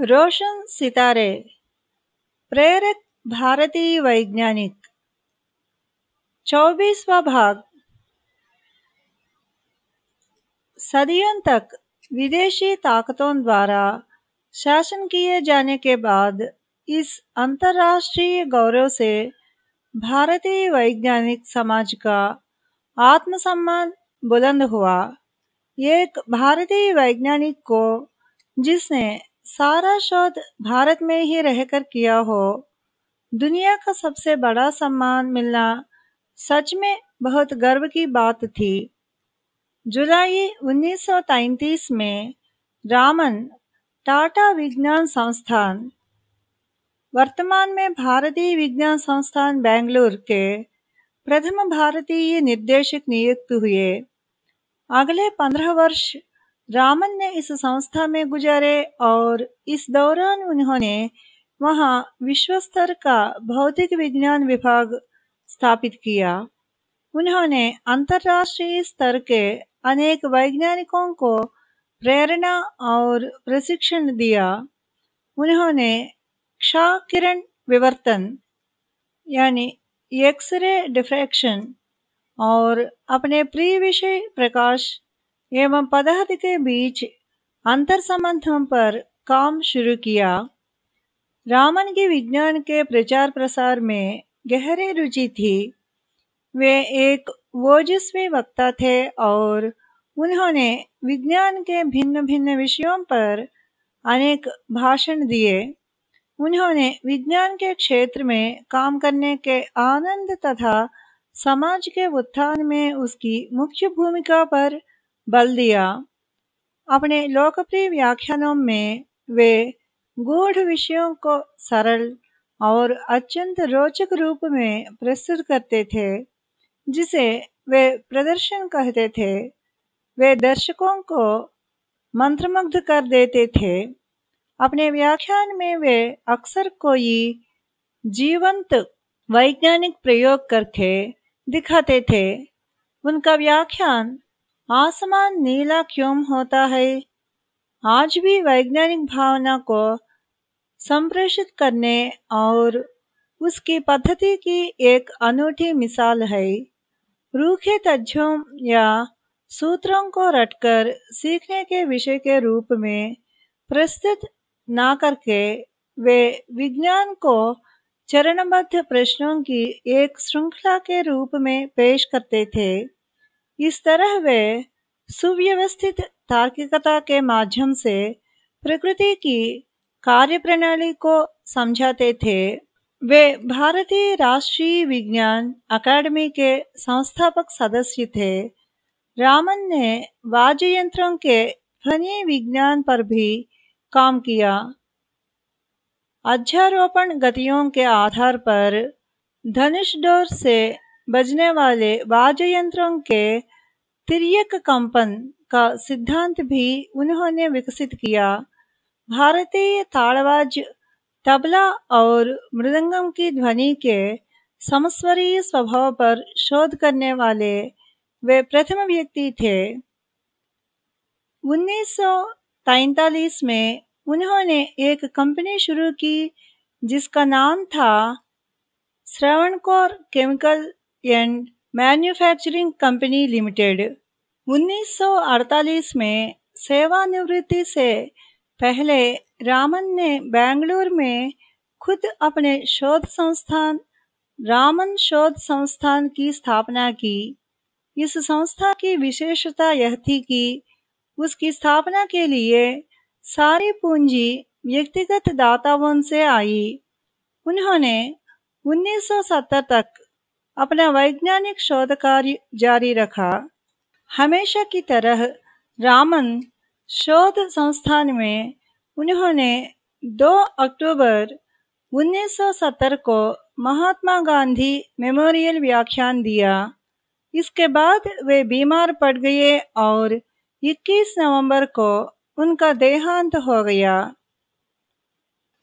रोशन सितारे, प्रेरक भारतीय वैज्ञानिक। चौबीसवा भाग। सदियों तक विदेशी ताकतों द्वारा शासन किए जाने के बाद इस अंतर्राष्ट्रीय गौरव से भारतीय वैज्ञानिक समाज का आत्मसम्मान बुलंद हुआ। एक भारतीय वैज्ञानिक को जिसने सारा शोध भारत में ही रहकर किया हो। दुनिया का सबसे बड़ा सम्मान मिलना सच में बहुत गर्व की बात थी। जुलाई 1933 में रामन टाटा विज्ञान संस्थान, वर्तमान में भारतीय विज्ञान संस्थान बेंगलुरु के प्रथम भारतीय निर्देशक नियुक्त हुए। अगले पंद्रह वर्ष रामन ने इस संस्था में गुजारे और इस दौरान उन्होंने वहाँ विश्व स्तर का भौतिक विज्ञान विभाग स्थापित किया। उन्होंने अंतर्राष्ट्रीय स्तर के अनेक वैज्ञानिकों को प्रेरणा और प्रशिक्षण दिया। उन्होंने क्षा किरण विवर्तन, यानी एक्सरे डिफ्रैक्शन और अपने प्रिय विषय प्रकाश एवं पदार्थ के बीच अंतर संबंधों पर काम शुरू किया। रामन की विज्ञान के प्रचार प्रसार में गहरी रुचि थी। वे एक ओजस्वी वक्ता थे और उन्होंने विज्ञान के भिन्न भिन्न विषयों पर अनेक भाषण दिए। उन्होंने विज्ञान के क्षेत्र में काम करने के आनंद तथा समाज के उत्थान में उसकी मुख्य भूमिका पर बल दिया अपने लोकप्रिय व्याख्यानों में वे गूढ़ विषयों को सरल और अत्यंत रोचक रूप में प्रस्तुत करते थे जिसे वे प्रदर्शन कहते थे वे दर्शकों को मंत्रमुग्ध कर देते थे अपने व्याख्यान में वे अक्सर कोई जीवंत वैज्ञानिक प्रयोग करके दिखाते थे उनका व्याख्यान आसमान नीला क्यों होता है? आज भी वैज्ञानिक भावना को संप्रेषित करने और उसकी पद्धति की एक अनूठी मिसाल है। रूखे तथ्यों या सूत्रों को रटकर सीखने के विषय के रूप में प्रस्तुत ना करके वे विज्ञान को चरणबद्ध प्रश्नों की एक श्रृंखला के रूप में पेश करते थे। इस तरह वे सुव्यवस्थित तार्किकता के माध्यम से प्रकृति की कार्यप्रणाली को समझाते थे। वे भारतीय राष्ट्रीय विज्ञान अकादमी के संस्थापक सदस्य थे। रामन ने वाद्य यंत्रों के ध्वनि विज्ञान पर भी काम किया। अध्यारोपण गतियों के आधार पर धनुष डोर से बजने वाले वाद्य यंत्रों के तिरक कंपन का सिद्धांत भी उन्होंने विकसित किया। भारतीय ताड़वाज, तबला और मृदंगम की ध्वनि के समस्वरीय स्वभाव पर शोध करने वाले वे प्रथम व्यक्ति थे। 1943 में उन्होंने एक कंपनी शुरू की जिसका नाम था Travancore chemical and manufacturing company limited. 1948 में सेवानिवृत्ति से पहले रामन ने बेंगलुरु में खुद अपने शोध संस्थान, रामन शोध संस्थान की स्थापना की। इस संस्था की विशेषता यह थी कि उसकी स्थापना के लिए सारी पूंजी व्यक्तिगत दाताओं से आई। उन्होंने 1970 तक अपना वैज्ञानिक शोध कार्य जारी रखा। हमेशा की तरह रामन शोध संस्थान में उन्होंने 2 अक्टूबर 1970 को महात्मा गांधी मेमोरियल व्याख्यान दिया। इसके बाद वे बीमार पड़ गए और 21 नवंबर को उनका देहांत हो गया।